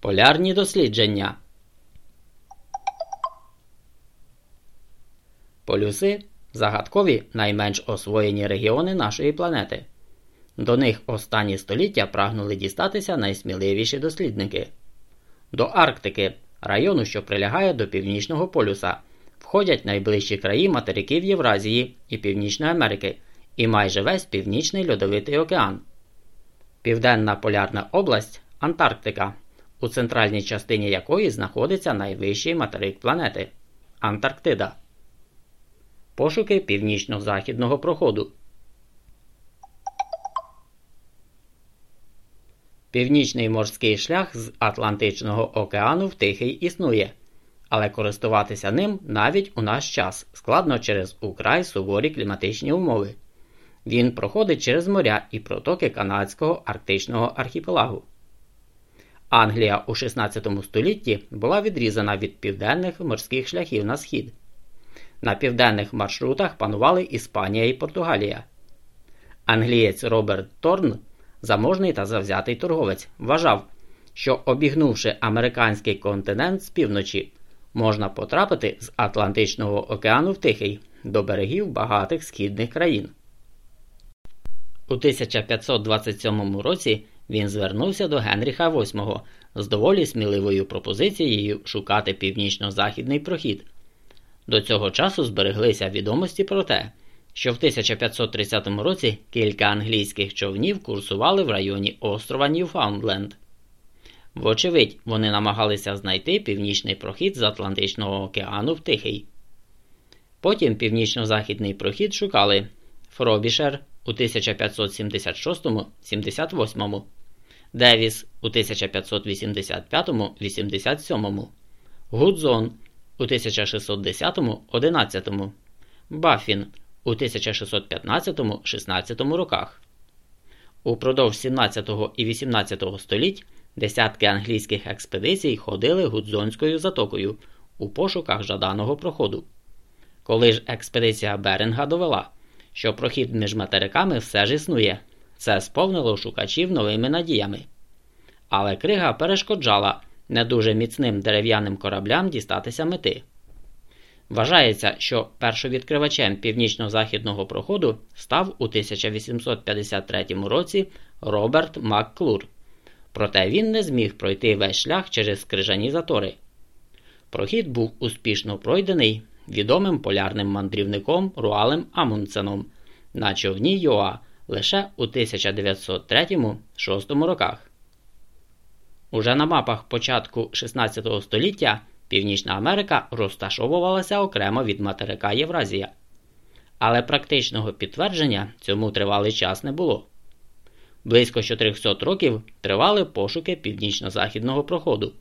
Полярні дослідження. Полюси загадкові найменш освоєні регіони нашої планети. До них останні століття прагнули дістатися найсміливіші дослідники. До Арктики, району, що прилягає до Північного полюса, входять найближчі краї материків Євразії і Північної Америки і майже весь Північний Льодовитий океан. Південна полярна область Антарктика, у центральній частині якої знаходиться найвищий материк планети Антарктида. Пошуки північно-західного проходу. Північний морський шлях з Атлантичного океану в Тихий існує, але користуватися ним навіть у наш час складно через украй суворі кліматичні умови. Він проходить через моря і протоки Канадського арктичного архіпелагу. Англія у 16 столітті була відрізана від південних морських шляхів на схід. На південних маршрутах панували Іспанія і Португалія. Англієць Роберт Торн, заможний та завзятий торговець, вважав, що обігнувши американський континент з півночі, можна потрапити з Атлантичного океану в Тихий до берегів багатих східних країн. У 1527 році він звернувся до Генріха VIII з доволі сміливою пропозицією шукати північно-західний прохід. До цього часу збереглися відомості про те, що в 1530 році кілька англійських човнів курсували в районі острова Ньюфаундленд. Вочевидь, вони намагалися знайти північний прохід з Атлантичного океану в Тихий. Потім північно-західний прохід шукали Фробішер у 1576-78, Девіс у 1585-87, Гудзон у 1610-11, Баффін у 1615-16 роках. Упродовж 17 і 18 століть десятки англійських експедицій ходили Гудзонською затокою у пошуках жаданого проходу. Коли ж експедиція Беринга довела, що прохід між материками все ж існує, це сповнило шукачів новими надіями. Але крига перешкоджала не дуже міцним дерев'яним кораблям дістатися мети. Вважається, що першовідкривачем північно-західного проходу став у 1853 році Роберт Макклур, проте він не зміг пройти весь шлях через крижані затори. Прохід був успішно пройдений відомим полярним мандрівником Руалем Амундсеном на човні Йоа лише у 1903-6 роках. Уже на мапах початку 16 століття Північна Америка розташовувалася окремо від материка Євразія, але практичного підтвердження цьому тривалий час не було. Близько 400 років тривали пошуки північно-західного проходу.